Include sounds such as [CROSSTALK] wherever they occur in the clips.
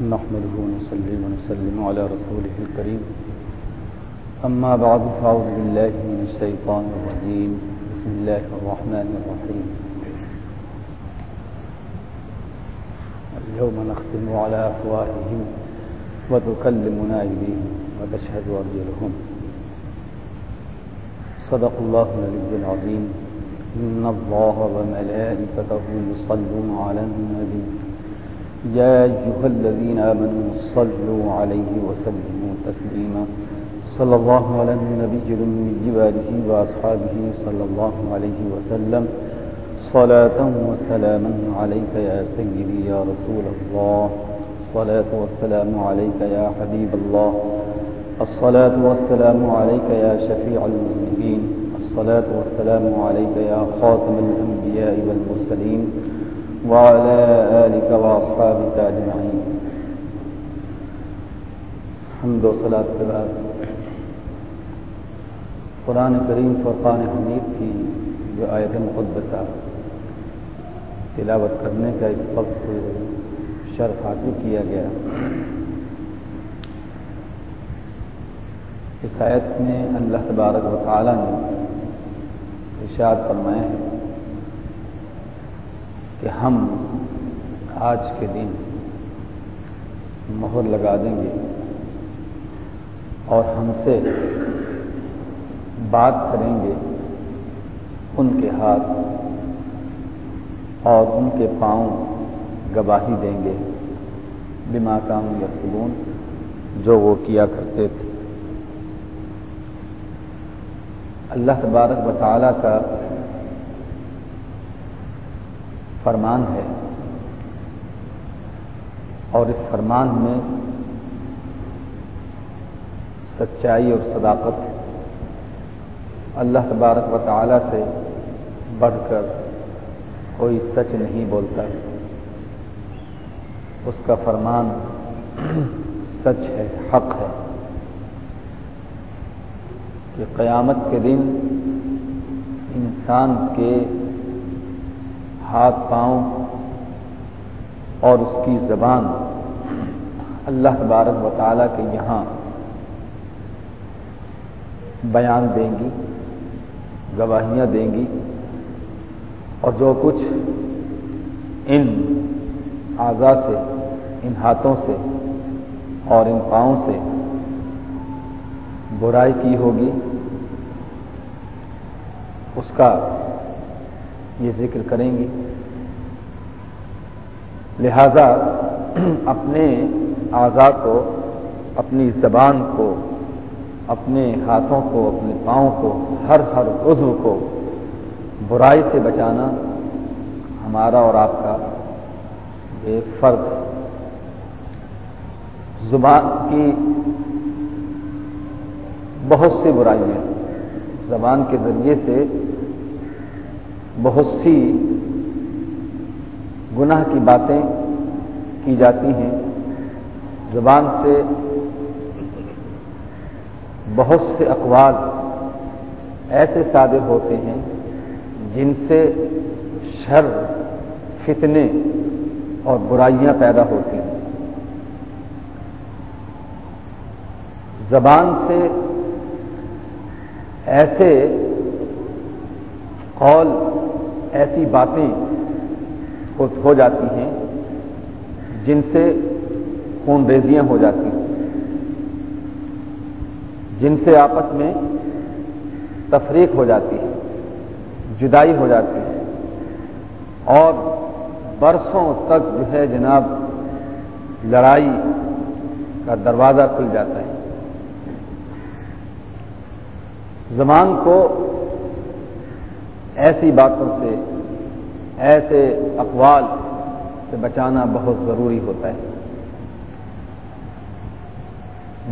نحمده ونصلي ونسلم على رسوله الكريم. أما بعد، فأعوذ بالله من الشيطان الرجيم. بسم الله الرحمن الرحيم. اليوم نختم على أفواههم وتكلمنا أيديهم وتشهد أرجلهم. صدق الله العلي العظيم. إن الله وملائكته يصلون على النبي. يا أيها الذين آمنوا صلوا عليه وسلموا تسليما. صلى الله على النبي من جباله وأصحابه صلى الله عليه وسلم. صلاة وسلاما عليك يا سيدي يا رسول الله. الصلاة والسلام عليك يا حبيب الله. الصلاة والسلام عليك يا شفيع المسلمين. الصلاة والسلام عليك يا خاتم الأنبياء والمرسلين. وعلى آلك وأصحابك أجمعين. حمد و صلاة کے بعد قرآن کریم فرقان حمید کی جو آیت مقدسہ تلاوت کرنے کا اس وقت شرف حاصل کیا گیا. اس آیت میں اللہ تبارک و تعالیٰ نے ارشاد فرمایا ہے کہ ہم آج کے دن مہر لگا دیں گے اور ہم سے بات کریں گے ان کے ہاتھ اور ان کے پاؤں گواہی دیں گے بما کام یا سلون جو وہ کیا کرتے تھے۔ اللہ تبارک و تعالیٰ کا فرمان ہے۔ اور اس فرمان میں سچائی اور صداقت اللہ تبارک و تعالیٰ سے بڑھ کر کوئی سچ نہیں بولتا۔ اس کا فرمان سچ ہے، حق ہے۔ کہ قیامت کے دن انسان کے ہاتھ پاؤں اور اس کی زبان اللہ تبارک و تعالیٰ کے یہاں بیان دیں گی، گواہیاں دیں گی اور جو کچھ ان اعضا سے، ان ہاتھوں سے اور ان پاؤں سے برائی کی ہوگی، اس کا یہ ذکر کریں گی لہذا [CLEARS THROAT] اپنے اعضا کو، اپنی زبان کو، اپنے ہاتھوں کو، اپنے پاؤں کو، ہر ہر عضو کو برائی سے بچانا ہمارا اور آپ کا ایک فرض ہے۔ زبان کی بہت سی برائیاں زبان کے ذریعے سے بہت سی گناہ کی باتیں کی جاتی ہیں۔ زبان سے بہت سے اقوال ایسے صادر ہوتے ہیں جن سے شر، فتنے اور برائیاں پیدا ہوتی ہیں۔ زبان سے ایسے قول ایسی باتیں ہو جاتی ہیں جن سے خون ریزیاں ہو جاتی ہیں، جن سے آپس میں تفریق ہو جاتی ہے، جدائی ہو جاتی ہے۔ اور برسوں تک جو ہے جناب، لڑائی کا دروازہ کھل جاتا ہے۔ زمان کو ایسی باتوں سے، ایسے اقوال سے بچانا بہت ضروری ہوتا ہے۔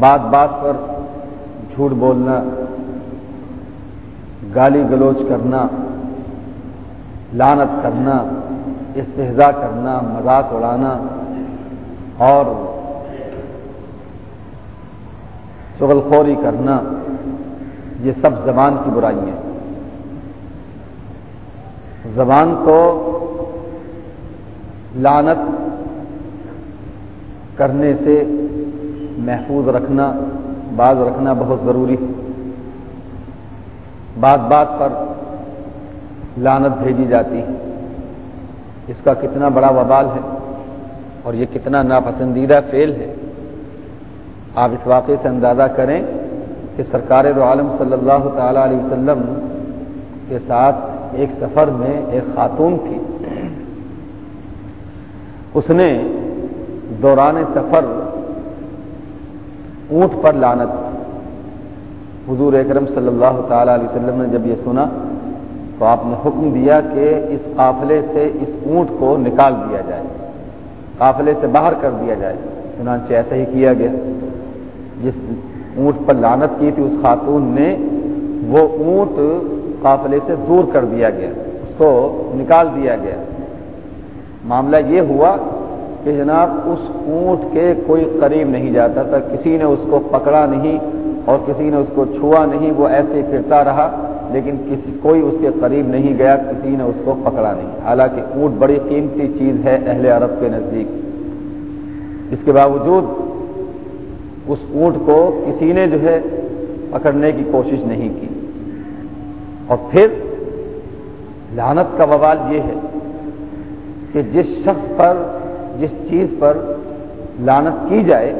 بات بات پر جھوٹ بولنا، گالی گلوچ کرنا لانت کرنا استحضا کرنا، مذاق اڑانا اور چغل خوری کرنا، یہ سب زبان کی برائی ہیں۔ زبان کو لانت کرنے سے محفوظ رکھنا، باز رکھنا بہت ضروری ہے۔ بات بات پر لانت بھیجی جاتی ہے۔ اس کا کتنا بڑا وبال ہے اور یہ کتنا ناپسندیدہ فیل ہے۔ آپ اس واقعے سے اندازہ کریں کہ سرکار دو عالم صلی اللہ تعالی علیہ وسلم کے ساتھ ایک سفر میں ایک خاتون تھی۔ اس نے دوران سفر اونٹ پر لانت حضور اکرم صلی اللہ تعالی علیہ وسلم نے جب یہ سنا تو آپ نے حکم دیا کہ اس قافلے سے اس اونٹ کو نکال دیا جائے، قافلے سے باہر کر دیا جائے۔ چنانچہ ایسا ہی کیا گیا۔ جس اونٹ پر لانت کی تھی، اس خاتون نے وہ اونٹ قافلے سے دور کر دیا گیا، اس کو نکال دیا گیا۔ معاملہ یہ ہوا کہ جناب، اس اونٹ کے کوئی قریب نہیں جاتا تھا، کسی نے اس کو پکڑا نہیں اور کسی نے اس کو چھوا نہیں، وہ ایسے پھرتا رہا، لیکن کسی کوئی اس کے قریب نہیں گیا، کسی نے اس کو پکڑا نہیں۔ حالانکہ اونٹ بڑی قیمتی چیز ہے اہل عرب کے نزدیک۔ اس کے باوجود اس اونٹ کو کسی نے جو ہے پکڑنے کی کوشش نہیں کی۔ اور پھر لانت کا بوال یہ ہے کہ جس شخص پر، جس چیز پر لانت کی جائے،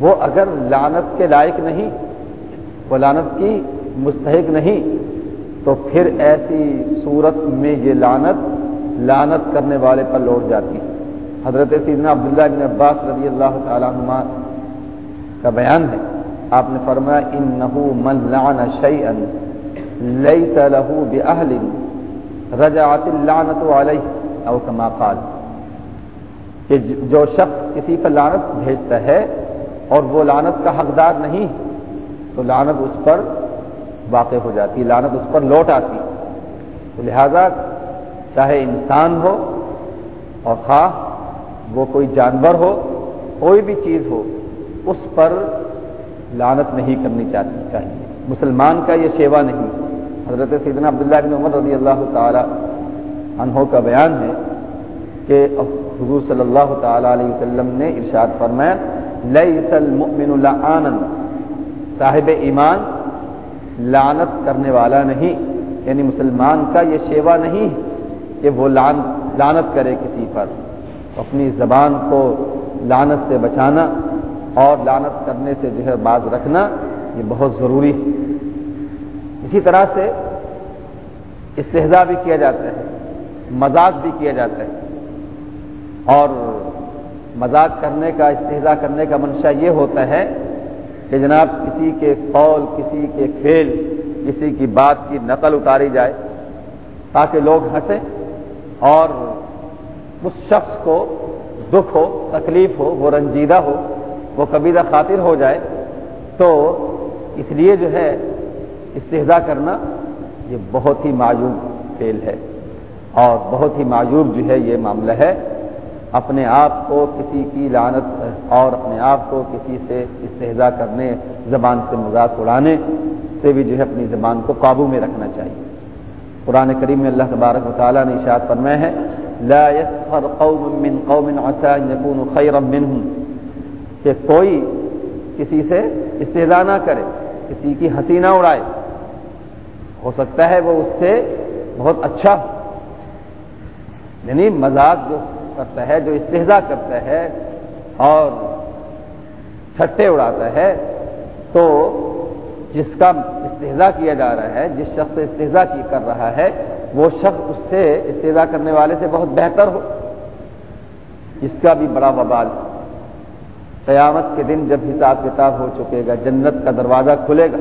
وہ اگر لانت کے لائق نہیں، وہ لانت کی مستحق نہیں، تو پھر ایسی صورت میں یہ لانت لانت کرنے والے پر لوٹ جاتی ہے۔ حضرت سیدنا عبداللہ بن عباس رضی اللہ تعالیٰ عنہ کا بیان ہے۔ آپ نے فرمایا ان نحو من لعن شیئن لیس له بأہل رجعت اللعنت علیہ او کما قال. کہ جو شخص کسی پر لانت بھیجتا ہے اور وہ لانت کا حقدار نہیں، تو لانت اس پر واقع ہو جاتی لانت اس پر لوٹ آتی۔ تو لہذا چاہے انسان ہو اور خواہ وہ کوئی جانور ہو، کوئی بھی چیز ہو، اس پر لانت نہیں کرنی چاہیے۔ مسلمان کا یہ سیوا نہیں۔ حضرت سیدنا عبداللہ بن عمر رضی اللہ تعالی عنہ کا بیان ہے کہ حضور صلی اللہ تعالی علیہ وسلم نے ارشاد فرمایا لیس المؤمن لعانا، صاحب ایمان لعنت کرنے والا نہیں یعنی مسلمان کا یہ شیوا نہیں کہ وہ لانت کرے کسی پر۔ اپنی زبان کو لانت سے بچانا اور لانت کرنے سے جو ہے باز رکھنا، یہ بہت ضروری ہے۔ اسی طرح سے استحضا بھی کیا جاتا ہے، مذاق بھی کیا جاتا ہے۔ اور مذاق کرنے کا استحضا کرنے کا منشا یہ ہوتا ہے کہ جناب کسی کے قول، کسی کے کھیل، کسی کی بات کی نقل اتاری جائے تاکہ لوگ ہنسیں اور اس شخص کو دکھ ہو، تکلیف ہو، وہ رنجیدہ ہو، وہ کبھی خاطر ہو جائے تو اس لیے جو ہے استحضا کرنا یہ بہت ہی معیوب فیل ہے اور بہت ہی معیوب جو ہے یہ معاملہ ہے۔ اپنے آپ کو کسی کی لانت اور اپنے آپ کو کسی سے استحضا کرنے، زبان سے مذاق اڑانے سے بھی جو ہے اپنی زبان کو قابو میں رکھنا چاہیے۔ قرآن کریم میں اللہ تبارک و تعالیٰ نے اشاعت فرمائے ہیں لا يسخر قوم من قوم عسى ان يكونوا خيرا منهم کہ کوئی کسی سے استحضا نہ کرے، کسی کی ہنسی نہ اڑائے۔ ہو سکتا ہے وہ اس سے بہت اچھا یعنی مذاق جو کرتا ہے، جو استحضا کرتا ہے اور چھٹے اڑاتا ہے، تو جس کا استحضا کیا جا رہا ہے، جس شخص سے استحضا کر رہا ہے، وہ شخص اس سے استحضا کرنے والے سے بہت بہتر ہو۔ اس کا بھی بڑا وبال۔ قیامت کے دن جب حساب کتاب ہو چکے گا، جنت کا دروازہ کھلے گا۔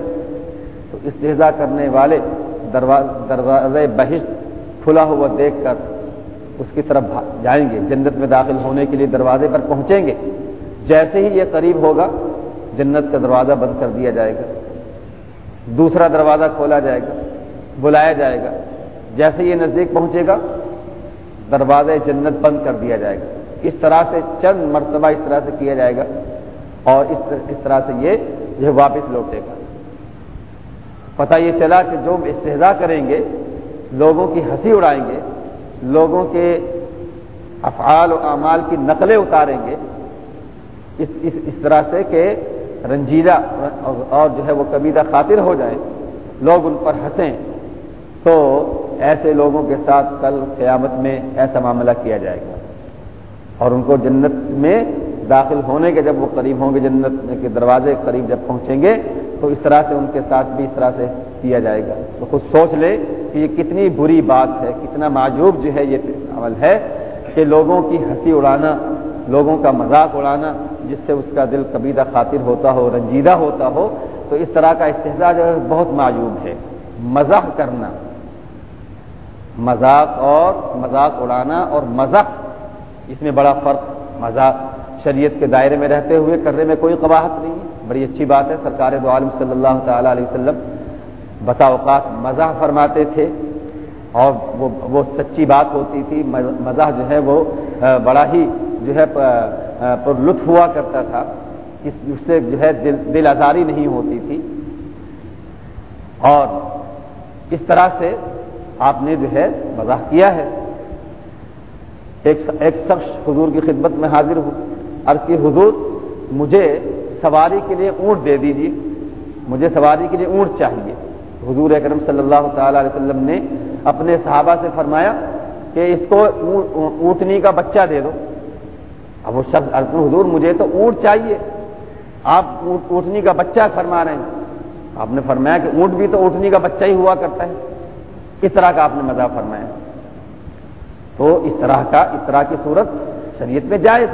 استحضا کرنے والے دروازے بحث کھلا ہوا دیکھ کر اس کی طرف جائیں گے، جنت میں داخل ہونے کے لیے دروازے پر پہنچیں گے۔ جیسے ہی یہ قریب ہوگا، جنت کا دروازہ بند کر دیا جائے گا۔ دوسرا دروازہ کھولا جائے گا، بلایا جائے گا۔ جیسے یہ نزدیک پہنچے گا، دروازے جنت بند کر دیا جائے گا۔ اس طرح سے چند مرتبہ اس طرح سے کیا جائے گا اور اس طرح سے یہ جو واپس لوٹے گا۔ پتہ یہ چلا کہ جو استحضا کریں گے، لوگوں کی ہنسی اڑائیں گے، لوگوں کے افعال و اعمال کی نقلیں اتاریں گے، اس اس اس طرح سے کہ رنجیدہ اور جو ہے وہ کبیدہ خاطر ہو جائیں، لوگ ان پر ہنسیں۔ تو ایسے لوگوں کے ساتھ کل قیامت میں ایسا معاملہ کیا جائے گا۔ اور ان کو جنت میں داخل ہونے کے جب وہ قریب ہوں گے، جنت کے دروازے قریب جب پہنچیں گے تو اس طرح سے ان کے ساتھ بھی اس طرح سے کیا جائے گا۔ تو خود سوچ لے کہ یہ کتنی بری بات ہے، کتنا معجوب جو ہے یہ عمل ہے کہ لوگوں کی ہنسی اڑانا، لوگوں کا مذاق اڑانا، جس سے اس کا دل کبیدہ خاطر ہوتا ہو، رنجیدہ ہوتا ہو، تو اس طرح کا استحصال جو ہے بہت معیوب ہے۔ مذاق کرنا، مذاق اور مذاق اڑانا اور مذاق، اس میں بڑا فرق مذاق شریعت کے دائرے میں رہتے ہوئے کرنے میں کوئی قباحت نہیں ہے۔ بڑی اچھی بات ہے، سرکار دو عالم صلی اللہ تعالی علیہ وسلم بسا اوقات مزاح فرماتے تھے اور وہ وہ سچی بات ہوتی تھی، مزاح جو ہے وہ بڑا ہی جو ہے پر لطف ہوا کرتا تھا۔ اس سے جو ہے دل دل آزاری نہیں ہوتی تھی۔ اور اس طرح سے آپ نے جو ہے مزاح کیا ہے۔ ایک ایک شخص حضور کی خدمت میں حاضر ہوں عرض کی، حضور، مجھے سواری کے لیے اونٹ دے دیجیے مجھے سواری کے لیے اونٹ چاہیے۔ حضور اکرم صلی اللہ تعالی علیہ وسلم نے اپنے صحابہ سے فرمایا کہ اس کو اونٹنی کا بچہ دے دو۔ اب وہ شخص حضور مجھے تو اونٹ چاہیے۔ آپ اونٹنی کا بچہ فرما رہے ہیں۔ آپ نے فرمایا کہ اونٹ بھی تو اونٹنی کا بچہ ہی ہوا کرتا ہے۔ اس طرح کا آپ نے مزہ فرمایا۔ تو اس طرح کا، اس طرح کی صورت شریعت میں جائز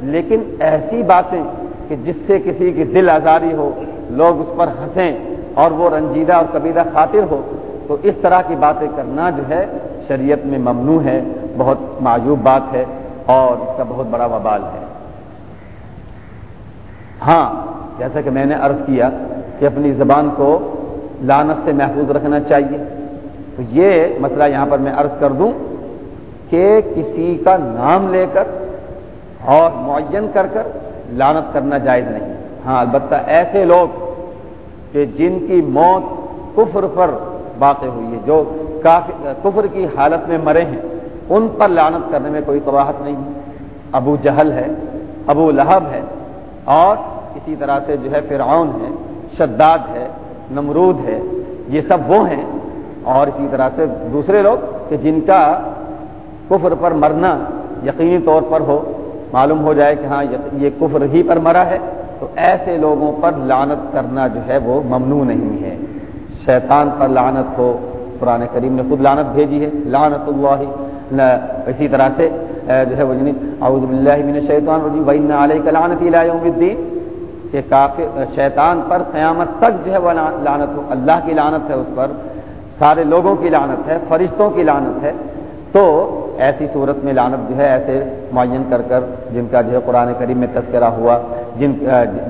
لیکن ایسی باتیں کہ جس سے کسی کی دل آزاری ہو، لوگ اس پر ہنسیں اور وہ رنجیدہ اور کبیدہ خاطر ہو، تو اس طرح کی باتیں کرنا جو ہے شریعت میں ممنوع ہے، بہت معیوب بات ہے اور اس کا بہت بڑا وبال ہے۔ ہاں جیسا کہ میں نے عرض کیا کہ اپنی زبان کو لانت سے محفوظ رکھنا چاہیے۔ تو یہ مسئلہ یہاں پر میں عرض کر دوں کہ کسی کا نام لے کر اور معین کر کر لانت کرنا جائز نہیں۔ ہاں البتہ ایسے لوگ کہ جن کی موت کفر پر واقع ہوئی ہے، جو کافی کفر کی حالت میں مرے ہیں، ان پر لانت کرنے میں کوئی قواہت نہیں۔ ابو جہل ہے، ابو لہب ہے، اور اسی طرح سے جو ہے فرعون ہے، شداد ہے، نمرود ہے، یہ سب وہ ہیں۔ اور اسی طرح سے دوسرے لوگ کہ جن کا کفر پر مرنا یقینی طور پر ہو معلوم ہو جائے کہ ہاں یہ کفر ہی پر مرا ہے، تو ایسے لوگوں پر لانت کرنا جو ہے وہ ممنوع نہیں ہے۔ شیطان پر لانت ہو، قرآن کریم نے خود لانت بھیجی ہے۔ لانت اللہ اسی طرح سے جو ہے وہ یعنی اعوذ باللہ من الشیطان الرجیم وان علیک لعنتی الى یوم الدین کہ کافر، شیطان پر قیامت تک جو ہے وہ لعنت ہو۔ اللہ کی لعنت ہے اس پر، سارے لوگوں کی لعنت ہے، فرشتوں کی لعنت ہے۔ تو ایسی صورت میں لانت جو ہے ایسے معین کر کر جن کا جو ہے قرآن کریم میں تذکرہ ہوا، جن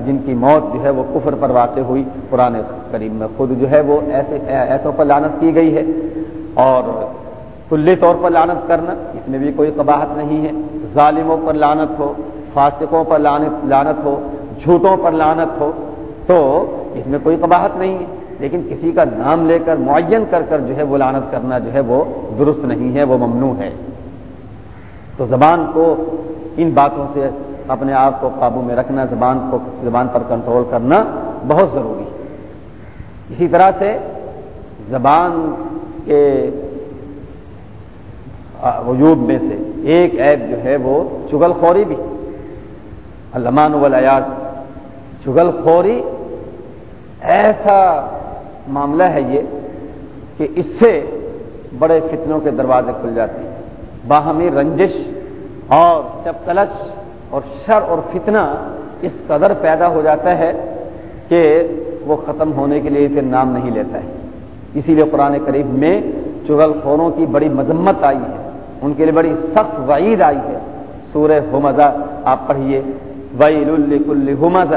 جن کی موت جو ہے وہ کفر پر واقع ہوئی قرآن کریم میں۔ خود جو ہے وہ ایسے، ایسوں پر لانت کی گئی ہے۔ اور کلی طور پر لانت کرنا، اس میں بھی کوئی قباحت نہیں ہے۔ ظالموں پر لانت ہو، فاسقوں پر لانت لانت ہو، جھوٹوں پر لانت ہو، تو اس میں کوئی قباحت نہیں ہے۔ لیکن کسی کا نام لے کر معین کر کر جو ہے وہ لانت کرنا جو ہے وہ درست نہیں ہے، وہ ممنوع ہے۔ تو زبان کو ان باتوں سے اپنے آپ کو قابو میں رکھنا، زبان کو، زبان پر کنٹرول کرنا بہت ضروری ہے۔ اسی طرح سے زبان کے وجود میں سے ایک عیب جو ہے وہ چگل خوری بھی۔ علمان والیات چگل خوری ایسا معاملہ ہے یہ کہ اس سے بڑے فتنوں کے دروازے کھل جاتے ہیں۔ باہمی رنجش اور جب کلش اور شر اور فتنہ اس قدر پیدا ہو جاتا ہے کہ وہ ختم ہونے کے لیے پھر نام نہیں لیتا ہے۔ اسی لیے قرآن قریب میں چغل خوروں کی بڑی مذمت آئی ہے۔ ان کے لیے بڑی سخت وعید آئی ہے۔ سورہ حمزہ، آپ پڑھیے۔ وعید الحمزہ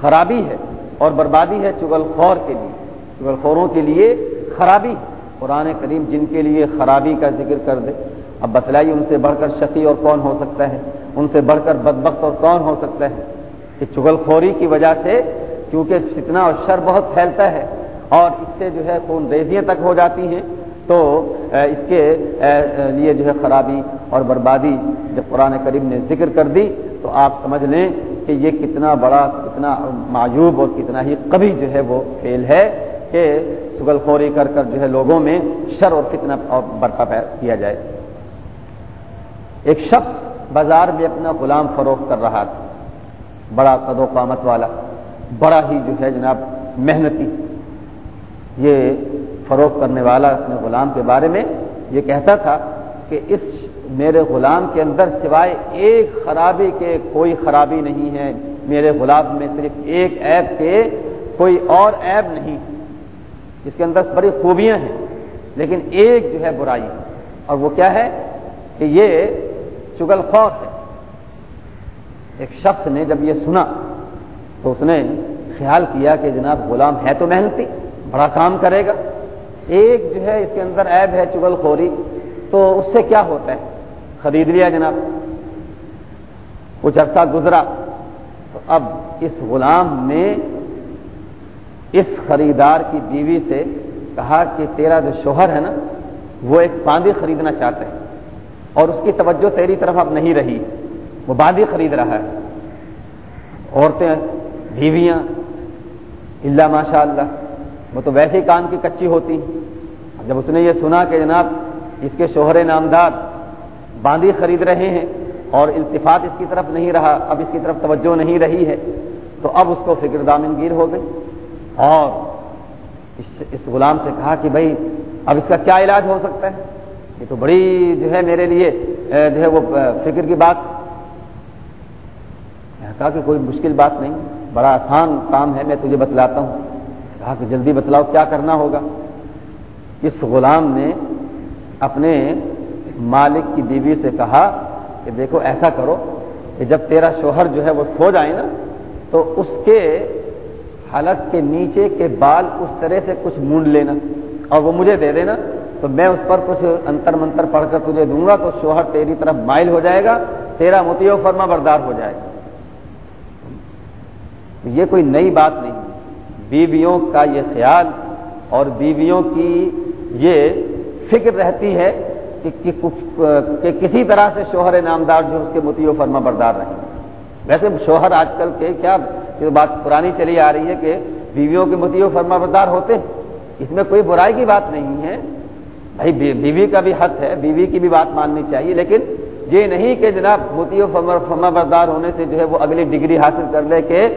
خرابی ہے اور بربادی ہے چغل خور کے لیے۔ چغل خوروں کے لیے خرابی۔ قرآن کریم جن کے لیے خرابی کا ذکر کر دے۔ اب بتلائیے ان سے بڑھ کر شقی اور کون ہو سکتا ہے؟ ان سے بڑھ کر بدبخت اور کون ہو سکتا ہے؟ کہ چگل خوری کی وجہ سے کیونکہ فتنا اور شر بہت پھیلتا ہے اور اس سے جو ہے خون ریزیاں تک ہو جاتی ہیں، تو اس کے لیے جو ہے خرابی اور بربادی جب قرآن کریم نے ذکر کر دی، تو آپ سمجھ لیں کہ یہ کتنا بڑا، کتنا معجوب اور کتنا ہی کبھی جو ہے وہ فیل ہے کہ سگل خوری کر کر جو ہے لوگوں میں شر اور کتنا برپا کیا جائے۔ ایک شخص بازار میں اپنا غلام فروخت کر رہا تھا۔ بڑا قد و قامت والا، بڑا ہی جو ہے جناب محنتی۔ یہ فروخت کرنے والا اپنے غلام کے بارے میں یہ کہتا تھا کہ اس میرے غلام کے اندر سوائے ایک خرابی کے کوئی خرابی نہیں ہے۔ میرے غلام میں صرف ایک ایپ کے کوئی اور ایپ نہیں۔ اس کے اندر بڑی خوبیاں ہیں، لیکن ایک جو ہے برائی۔ اور وہ کیا ہے کہ یہ چگل خوف ہے۔ ایک شخص نے جب یہ سنا تو اس نے خیال کیا کہ جناب غلام ہے تو محنتی، بڑا کام کرے گا۔ ایک جو ہے اس کے اندر ایب ہے، چگل خوری۔ تو اس سے کیا ہوتا ہے؟ خرید لیا جناب۔ کچھ عرصہ گزرا تو اب اس غلام نے اس خریدار کی بیوی سے کہا کہ تیرا جو شوہر ہے نا، وہ ایک باندھی خریدنا چاہتا ہے۔ اور اس کی توجہ تیری طرف اب نہیں رہی۔ وہ باندھی خرید رہا ہے۔ عورتیں، بیویاں اللہ ماشاء اللہ وہ تو ویسے ہی کان کی کچی ہوتی۔ جب اس نے یہ سنا کہ جناب اس کے شوہر نامدار باندھی خرید رہے ہیں اور التفاط اس کی طرف نہیں رہا، اب اس کی طرف توجہ نہیں رہی ہے، تو اب اس کو فکر دامنگیر ہو گئی۔ اور اس غلام سے کہا کہ بھائی، اب اس کا کیا علاج ہو سکتا ہے؟ یہ تو بڑی جو ہے میرے لیے جو ہے وہ فکر کی بات۔ کہا کہ کوئی مشکل بات نہیں، بڑا آسان کام ہے، میں تجھے بتلاتا ہوں۔ کہا کہ جلدی بتلاؤ کیا کرنا ہوگا۔ اس غلام نے اپنے مالک کی بیوی سے کہا کہ دیکھو، ایسا کرو کہ جب تیرا شوہر جو ہے وہ سو جائے نا، تو اس کے حلق کے نیچے کے بال اس طرح سے کچھ مونڈ لینا اور وہ مجھے دے دینا۔ تو میں اس پر کچھ انتر منتر پڑھ کر تجھے دوں گا تو شوہر تیری طرف مائل ہو جائے گا، تیرا متیو فرما بردار ہو جائے گا۔ یہ کوئی نئی بات نہیں۔ بیویوں کا یہ خیال اور بیویوں کی یہ فکر رہتی ہے کہ کسی طرح سے شوہر نامدار جو اس کے متیو فرما بردار رہیں۔ ویسے شوہر آج کل کے کیا بات پرانی چلی آ رہی ہے کہ بیویوں کے متیو فرما بردار ہوتے ہیں۔ اس میں کوئی برائی کی بات نہیں ہے۔ بھائی بیوی کا بھی حق ہے، بیوی کی بھی بات ماننی چاہیے، لیکن یہ نہیں کہ جناب موتی فرما بردار ہونے سے جو ہے وہ اگلی ڈگری حاصل کر لے کہ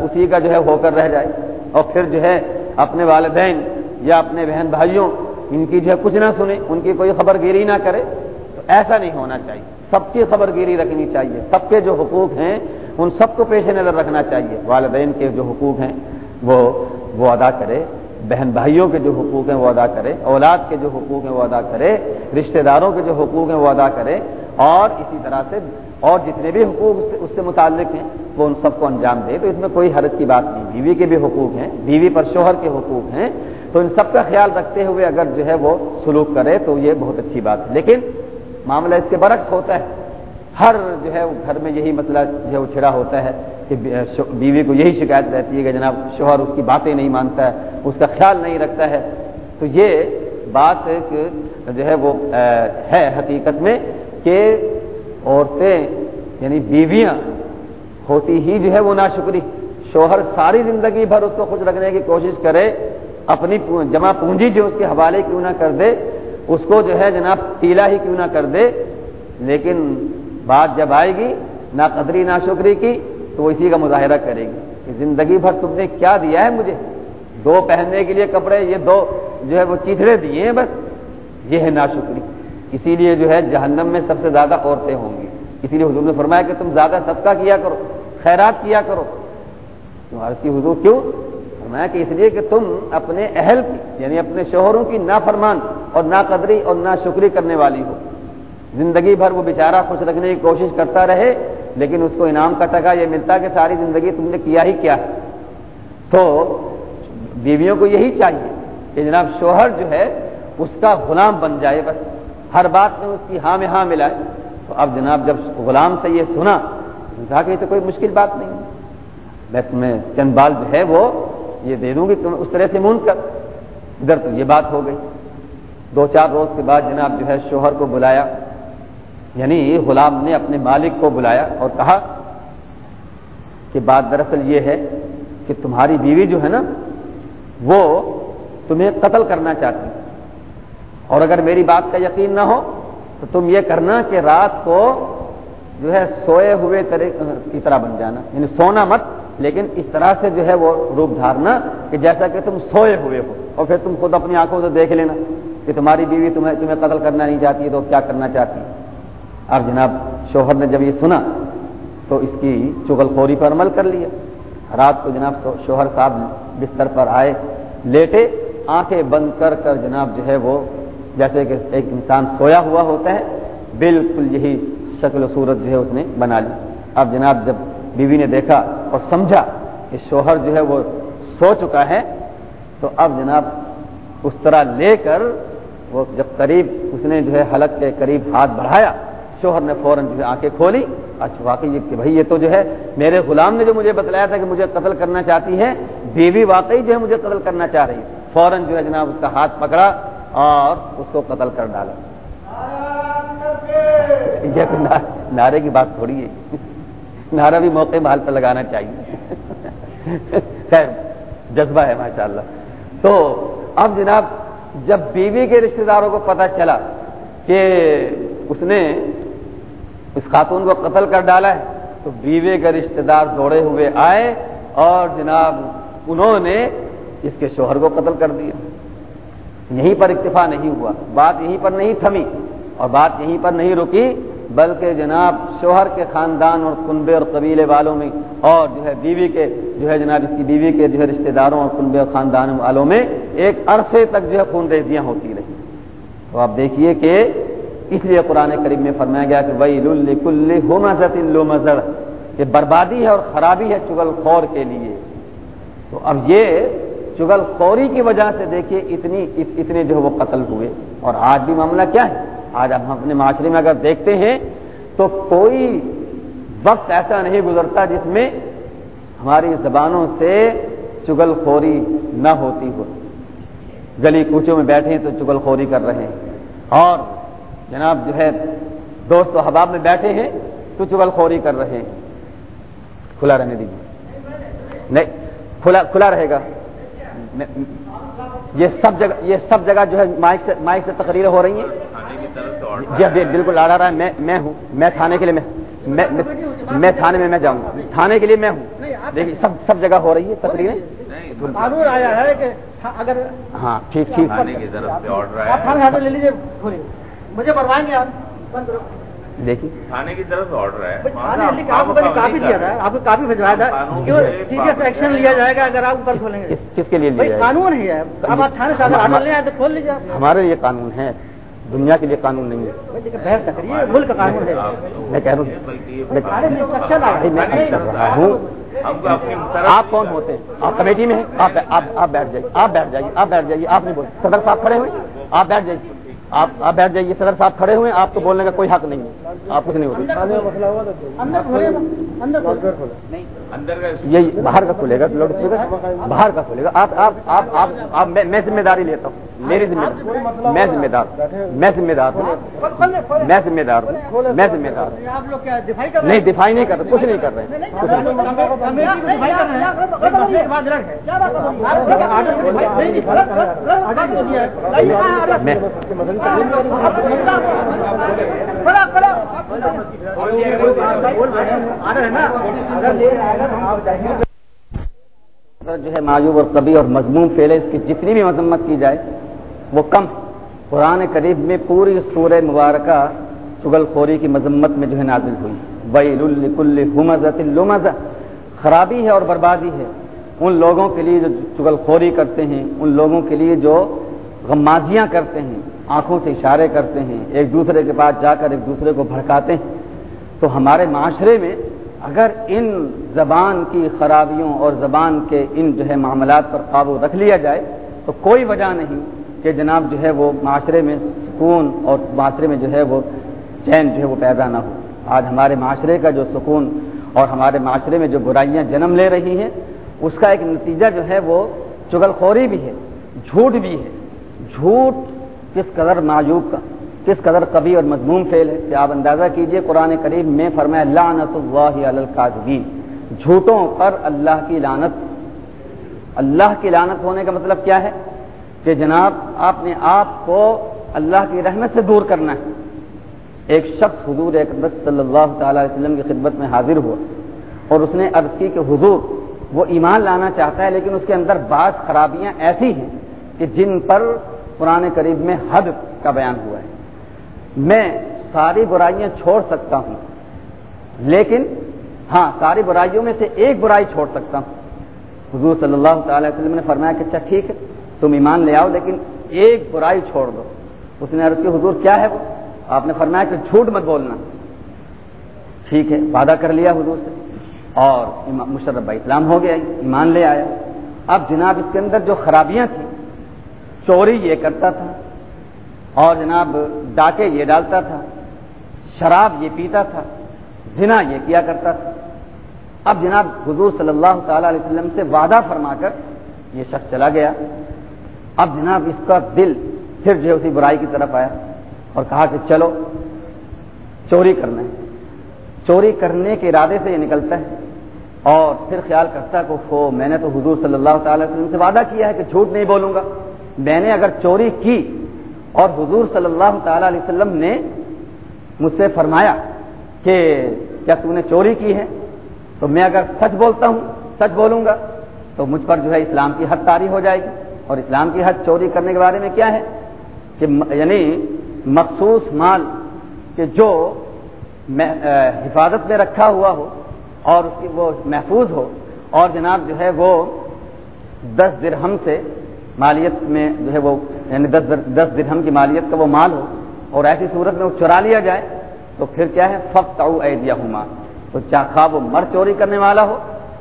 اسی کا جو ہے ہو کر رہ جائے۔ اور پھر جو ہے اپنے والدین یا اپنے بہن بھائیوں ان کی جو ہے کچھ نہ سنے ان کی کوئی خبر گیری نہ کرے۔ تو ایسا نہیں ہونا چاہیے۔ سب کی خبر گیری رکھنی چاہیے۔ سب کے جو حقوق ہیں، ان سب کو پیش نظر رکھنا چاہیے۔ والدین کے جو حقوق ہیں، وہ وہ ادا کرے۔ بہن بھائیوں کے جو حقوق ہیں وہ ادا کرے، اولاد کے جو حقوق ہیں وہ ادا کرے، رشتہ داروں کے جو حقوق ہیں وہ ادا کرے، اور اسی طرح سے اور جتنے بھی حقوق اس سے متعلق ہیں، وہ ان سب کو انجام دے۔ تو اس میں کوئی حرج کی بات نہیں۔ بیوی کے بھی حقوق ہیں، بیوی پر شوہر کے حقوق ہیں۔ تو ان سب کا خیال رکھتے ہوئے اگر جو ہے وہ سلوک کرے تو یہ بہت اچھی بات ہے۔ لیکن معاملہ اس کے برعکس ہوتا ہے۔ ہر جو ہے گھر میں یہی مسئلہ جو ہے وہ چھڑا ہوتا ہے۔ کہ بیوی کو یہی شکایت رہتی ہے کہ جناب شوہر اس کی باتیں نہیں مانتا ہے، اس کا خیال نہیں رکھتا ہے۔ تو یہ بات جو ہے وہ ہے حقیقت میں کہ عورتیں یعنی بیویاں ہوتی ہی جو ہے وہ ناشکری۔ شوہر ساری زندگی بھر اس کو خوش رکھنے کی کوشش کرے، اپنی جمع پونجی جو اس کے حوالے کیوں نہ کر دے، اس کو جو ہے جناب ٹیلا ہی کیوں نہ کر دے۔ لیکن بات جب آئے گی نہ قدری نہ شکری کی تو وہ اسی کا مظاہرہ کرے گی کہ زندگی بھر تم نے کیا دیا ہے مجھے؟ دو پہننے کے لیے کپڑے، یہ دو جو ہے وہ چیتڑے دیے ہیں بس، یہ ہے ناشکری۔ اسی لیے جو ہے جہنم میں سب سے زیادہ عورتیں ہوں گی۔ اسی لیے حضور نے فرمایا کہ تم زیادہ صدقہ کیا کرو، خیرات کیا کرو۔ تمہاری کی حضور کیوں؟ فرمایا کہ اس لیے کہ تم اپنے اہل کی یعنی اپنے شوہروں کی نا فرمان اور نا قدری اور نا شکری کرنے والی ہو۔ زندگی بھر وہ بیچارہ خوش رکھنے کی کوشش کرتا رہے لیکن اس کو انعام کا ٹکا یہ ملتا کہ ساری زندگی تم نے کیا ہی کیا تو بیویوں کو یہی چاہیے کہ جناب شوہر جو ہے اس کا غلام بن جائے بس۔ ہر بات میں اس کی ہاں میں ہاں ملائے۔ تو اب جناب جب غلام سے یہ سنا کہا کہ یہ تو کوئی مشکل بات نہیں۔ میں تمہیں چند بال جو ہے وہ یہ دے دوں گی، تم اس طرح سے مون کر۔ ادھر تو یہ بات ہو گئی۔ دو چار روز کے بعد جناب جو ہے شوہر کو بلایا۔ یعنی غلام نے اپنے مالک کو بلایا اور کہا کہ بات دراصل یہ ہے کہ تمہاری بیوی جو ہے نا، وہ تمہیں قتل کرنا چاہتی اور اگر میری بات کا یقین نہ ہو، تو تم یہ کرنا کہ رات کو جو ہے سوئے ہوئے کی طرح بن جانا۔ یعنی سونا مت، لیکن اس طرح سے جو ہے وہ روپ دھارنا کہ جیسا کہ تم سوئے ہوئے ہو۔ اور پھر تم خود اپنی آنکھوں سے دیکھ لینا کہ تمہاری بیوی تمہیں تمہیں قتل کرنا نہیں چاہتی ہے تو کیا کرنا چاہتی اب جناب شوہر نے جب یہ سنا تو اس کی چغل خوری پر عمل کر لیا۔ رات کو جناب شوہر صاحب بستر پر آئے، لیٹے، آنکھیں بند کر کر جناب جو ہے وہ جیسے کہ ایک انسان سویا ہوا ہوتا ہے، بالکل یہی شکل و صورت جو ہے اس نے بنا لی۔ اب جناب جب بیوی نے دیکھا اور سمجھا کہ شوہر جو ہے وہ سو چکا ہے، تو اب جناب اس طرح لے کر وہ جب قریب اس نے جو ہے حلق کے قریب ہاتھ بڑھایا شوہر نے فوراً جو ہے آنکھیں کھولی اچھا واقعی کہ بھائی یہ تو جو ہے میرے غلام نے جو مجھے بتلایا تھا کہ مجھے قتل کرنا چاہتی ہے بیوی واقعی جو ہے مجھے قتل کرنا چاہ رہی ہے۔ فوراً جو ہے جناب اس کا ہاتھ پکڑا اور اس کو قتل کر ڈالا۔ یہ نعرے کی بات تھوڑی ہے۔ نعرہ بھی موقع بحال پہ لگانا چاہیے۔ خیر، جذبہ ہے ماشاء اللہ تو اب جناب جب بیوی کے رشتہ داروں کو پتا چلا کہ اس نے اس خاتون کو قتل کر ڈالا ہے تو بیوے کے رشتہ دار دوڑے ہوئے آئے اور جناب انہوں نے اس کے شوہر کو قتل کر دیا۔ یہیں پر اکتفا نہیں ہوا۔ بات یہیں پر نہیں تھمی اور بات یہیں پر نہیں رکی، بلکہ جناب شوہر کے خاندان اور کنبے اور قبیلے والوں میں اور جو ہے بیوی کے، جو ہے جناب اس کی بیوی کے جو ہے رشتے داروں اور کنبے اور خاندان والوں میں ایک عرصے تک جو ہے خون ریزیاں ہوتی رہی۔ تو آپ دیکھیے کہ اس لیے قرآن قریب میں فرمایا گیا کہ وہی لکل ہو مذہب لو یہ بربادی ہے اور خرابی ہے چگل خور کے لیے۔ تو اب یہ چگل خوری کی وجہ سے دیکھیے اتنی اتنے جو وہ قتل ہوئے۔ اور آج بھی معاملہ کیا ہے؟ آج ہم اپنے معاشرے میں اگر دیکھتے ہیں تو کوئی وقت ایسا نہیں گزرتا جس میں ہماری زبانوں سے چگل خوری نہ ہوتی ہو۔ گلی کوچوں میں بیٹھے تو چگل خوری کر رہے ہیں۔ اور جناب جو ہے دوست و حباب میں بیٹھے ہیں تو چگل خوری کر رہے ہیں۔ کھلا رہنے دیجیے نہیں کھلا کھلا رہے گا۔ یہ سب جگہ یہ سب جگہ جو ہے مائک سے مائک سے تقریر ہو رہی ہیں۔ جی ابھی بالکل آ رہا ہے۔ میں میں ہوں۔ میں تھانے کے لیے میں میں تھانے میں میں جاؤں گا۔ تھانے کے لیے میں ہوں۔ دیکھیے سب سب جگہ ہو رہی ہے تقریریں۔ قانون آیا ہے کہ اگر ہاں ٹھیک ٹھیک۔ لے لیجیے مجھے بروائیں گے آپ دیکھیے۔ تھانے کی طرف آرڈر ہے۔ آپ کو کافی دیا تھا آپ کو کافی بھجوایا تھا۔ سیریس ایکشن لیا جائے گا اگر آپ اوپر کھولیں گے؟ کس کے لیے قانون ہی ہے۔ اب آپ تھانے سے اگر آڈر لے آئے تو کھول لیجیے ہمارے لیے قانون ہے۔ دنیا کے لیے قانون نہیں ہے۔ ملک کا قانون ہے۔ میں کہہ رہا ہوں آپ کون ہوتے ہیں۔ آپ کمیٹی میں ہیں؟ آپ بیٹھ جائیے۔ آپ بیٹھ جائیے۔ آپ بیٹھ جائیے۔ آپ نہیں بول صدر صاحب کھڑے ہوئے آپ بیٹھ جائیے۔ آپ آپ بیٹھ جائیے صدر صاحب کھڑے ہوئے آپ کو بولنے کا کوئی حق نہیں ہے آپ کچھ نہیں ہوتے یہ باہر کا کھلے گا لاؤڈ اسپیکر باہر کا کھلے گا آپ آپ آپ آپ آپ میں ذمہ داری لیتا ہوں میری ذمہ داری میں ذمہ دار میں ذمہ دار ہوں میں ذمہ دار ہوں میں ذمہ دار ہوں نہیں دفاعی نہیں کر رہے کچھ نہیں کر رہے میں جو ہے معیوب اور کبھی اور مضمون فیل ہے اس کی جتنی بھی مذمت کی جائے، وہ کم۔ قرآن قریب میں پوری سورہ مبارکہ چگل خوری کی مذمت میں جو ہے نازل ہوئی۔ ویل الکل حمزت خرابی ہے اور بربادی ہے۔ ان لوگوں کے لیے جو چگل خوری کرتے ہیں، ان لوگوں کے لیے جو غمازیاں کرتے ہیں آنکھوں سے اشارے کرتے ہیں، ایک دوسرے کے پاس جا کر ایک دوسرے کو بھڑکاتے ہیں۔ تو ہمارے معاشرے میں اگر ان زبان کی خرابیوں اور زبان کے ان جو ہے معاملات پر قابو رکھ لیا جائے، تو کوئی وجہ نہیں کہ جناب جو ہے وہ معاشرے میں سکون اور معاشرے میں جو ہے وہ چین جو ہے وہ پیدا نہ ہو۔ آج ہمارے معاشرے کا جو سکون اور ہمارے معاشرے میں جو برائیاں جنم لے رہی ہیں، اس کا ایک نتیجہ جو ہے وہ چگل خوری بھی ہے، جھوٹ بھی ہے۔ جھوٹ کس قدر معیوب کا کس قدر کبھی اور مضمون فیل ہے، کہ آپ اندازہ کیجیے قرآن قریب میں فرمایا، لعنت اللہ علی القاذبین۔ جھوٹوں پر اللہ کی لانت اللہ کی لانت ہونے کا مطلب کیا ہے؟ کہ جناب، آپ نے آپ کو اللہ کی رحمت سے دور کرنا ہے۔ ایک شخص حضور اقدس صلی اللہ تعالی علیہ وسلم کی خدمت میں حاضر ہوا اور اس نے عرض کی کہ حضور، وہ ایمان لانا چاہتا ہے لیکن اس کے اندر بعض خرابیاں ایسی ہیں کہ جن پر قرآن قریب میں حد کا بیان ہوا ہے۔ میں ساری برائیاں چھوڑ سکتا ہوں۔ لیکن ہاں ساری برائیوں میں سے ایک برائی چھوڑ سکتا ہوں۔ حضور صلی اللہ تعالی وسلم نے فرمایا کہ اچھا ٹھیک ہے، تم ایمان لے آؤ، لیکن ایک برائی چھوڑ دو۔ اس نے عرض کی، حضور کیا ہے وہ؟ آپ نے فرمایا کہ جھوٹ مت بولنا۔ ٹھیک ہے، وعدہ کر لیا حضور سے۔ اور مشرف اسلام ہو گیا، ایمان لے آیا۔ اب جناب، اس کے اندر جو خرابیاں تھیں چوری یہ کرتا تھا اور جناب ڈاکے یہ ڈالتا تھا، شراب یہ پیتا تھا، زنا یہ کیا کرتا تھا۔ اب جناب حضور صلی اللہ تعالی علیہ وسلم سے وعدہ فرما کر یہ شخص چلا گیا۔ اب جناب اس کا دل پھر جو ہے اسی برائی کی طرف آیا اور کہا کہ چلو، چوری کرنا ہے چوری کرنے کے ارادے سے یہ نکلتا ہے اور پھر خیال کرتا کہ ہو میں نے تو حضور صلی اللہ تعالی وسلم سے وعدہ کیا ہے کہ جھوٹ نہیں بولوں گا۔ میں نے اگر چوری کی اور حضور صلی اللہ تعالی علیہ وسلم نے مجھ سے فرمایا کہ کیا تم نے چوری کی ہے، تو میں اگر سچ بولتا ہوں، سچ بولوں گا، تو مجھ پر جو ہے اسلام کی حد تاری ہو جائے گی۔ اور اسلام کی حد چوری کرنے کے بارے میں کیا ہے؟ کہ یعنی مخصوص مال کہ جو حفاظت میں رکھا ہوا ہو اور اس کی وہ محفوظ ہو۔ اور جناب جو ہے وہ دس درہم سے مالیت میں جو ہے وہ یعنی دس دس درہم کی مالیت کا وہ مال ہو اور ایسی صورت میں وہ چرا لیا جائے تو پھر کیا ہے؟ فخت او ایدیا ہما تو چاہ خواہ وہ مر چوری کرنے والا ہو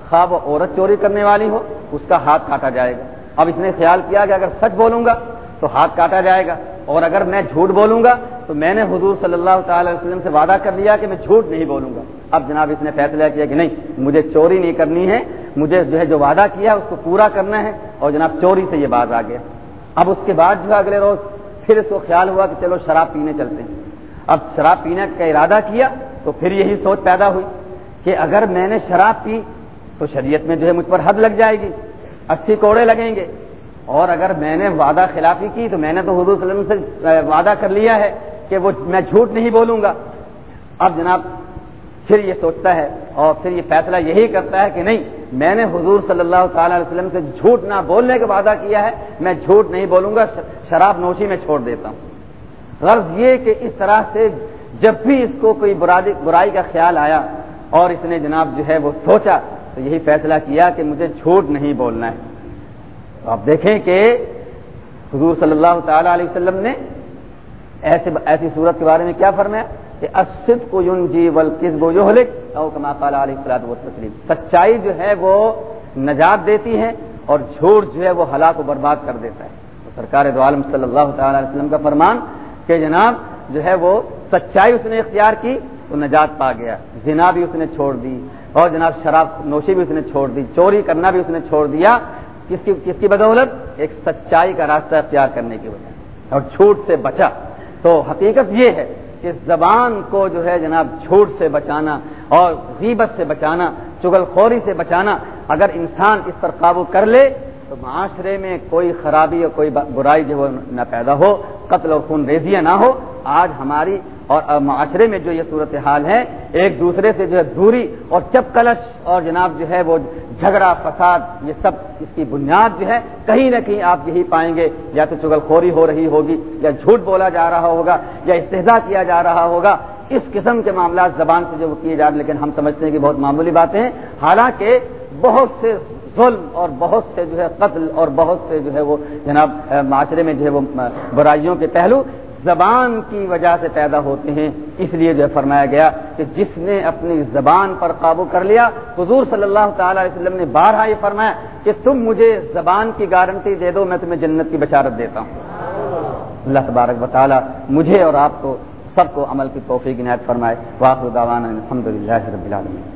خواہ وہ عورت چوری کرنے والی ہو، اس کا ہاتھ کاٹا جائے گا۔ اب اس نے خیال کیا کہ اگر سچ بولوں گا تو ہاتھ کاٹا جائے گا اور اگر میں جھوٹ بولوں گا تو میں نے حضور صلی اللہ تعالی وسلم سے وعدہ کر لیا کہ میں جھوٹ نہیں بولوں گا۔ اب جناب اس نے فیصلہ کیا کہ نہیں، مجھے چوری نہیں کرنی ہے مجھے جو ہے جو وعدہ کیا اس کو پورا کرنا ہے اور جناب چوری سے یہ بات آ گیا۔ اب اس کے بعد جو ہے اگلے روز پھر اس کو خیال ہوا کہ چلو شراب پینے چلتے ہیں۔ اب شراب پینے کا ارادہ کیا تو پھر یہی سوچ پیدا ہوئی کہ اگر میں نے شراب پی تو شریعت میں جو ہے مجھ پر حد لگ جائے گی، اسی کوڑے لگیں گے۔ اور اگر میں نے وعدہ خلافی کی تو میں نے تو حضور صلی اللہ علیہ وسلم سے وعدہ کر لیا ہے کہ وہ میں جھوٹ نہیں بولوں گا۔ اب جناب پھر یہ سوچتا ہے اور پھر یہ فیصلہ یہی کرتا ہے کہ نہیں میں نے حضور صلی اللہ تعالی علیہ وسلم سے جھوٹ نہ بولنے کا وعدہ کیا ہے، میں جھوٹ نہیں بولوں گا شراب نوشی میں چھوڑ دیتا ہوں۔ غرض یہ کہ اس طرح سے جب بھی اس کو کوئی برائی کا خیال آیا اور اس نے جناب جو ہے وہ سوچا، تو یہی فیصلہ کیا کہ مجھے جھوٹ نہیں بولنا ہے۔ تو آپ دیکھیں کہ حضور صلی اللہ تعالی علیہ وسلم نے ایسے ایسی صورت کے بارے میں کیا فرمایا؟ اسد کو یون جی ول گو جو علیہ تسلیم سچائی جو ہے وہ نجات دیتی ہے اور جھوٹ جو ہے وہ ہلاک و برباد کر دیتا ہے۔ تو سرکار دو عالم صلی اللہ تعالی علیہ وسلم کا فرمان کہ جناب جو ہے وہ سچائی اس نے اختیار کی تو نجات پا گیا۔ زنا بھی اس نے چھوڑ دی، اور جناب شراب نوشی بھی اس نے چھوڑ دی، چوری کرنا بھی اس نے چھوڑ دیا۔ کس کی کس کی بدولت؟ ایک سچائی کا راستہ اختیار کرنے کی وجہ اور جھوٹ سے بچا۔ تو حقیقت یہ ہے کہ زبان کو جو ہے جناب جھوٹ سے بچانا اور غیبت سے بچانا چگل خوری سے بچانا، اگر انسان اس پر قابو کر لے، تو معاشرے میں کوئی خرابی اور کوئی برائی جو نہ پیدا ہو، قتل و خون ریزیاں نہ ہو۔ آج ہماری اور معاشرے میں جو یہ صورت حال ہے، ایک دوسرے سے جو ہے دوری اور چپ کلش اور جناب جو ہے وہ جھگڑا، فساد، یہ سب اس کی بنیاد جو ہے، کہیں نہ کہیں آپ یہی پائیں گے، یا تو چگل خوری ہو رہی ہوگی، یا جھوٹ بولا جا رہا ہوگا، یا استحضا کیا جا رہا ہوگا۔ اس قسم کے معاملات زبان سے جو کیے جا رہے لیکن ہم سمجھتے ہیں کہ بہت معمولی باتیں ہیں۔ حالانکہ بہت سے ظلم اور بہت سے جو ہے قتل اور بہت سے جو ہے وہ جناب، معاشرے میں جو ہے وہ برائیوں کے پہلو زبان کی وجہ سے پیدا ہوتے ہیں۔ اس لیے جو ہے فرمایا گیا کہ جس نے اپنی زبان پر قابو کر لیا، حضور صلی اللہ تعالی علیہ وسلم نے بارہا یہ فرمایا کہ تم مجھے زبان کی گارنٹی دے دو، میں تمہیں جنت کی بشارت دیتا ہوں۔ اللہ تبارک بطالہ مجھے اور آپ کو سب کو عمل کی توفیق عنایت فرمائے۔ واقع الحمد للہ رب العالمین۔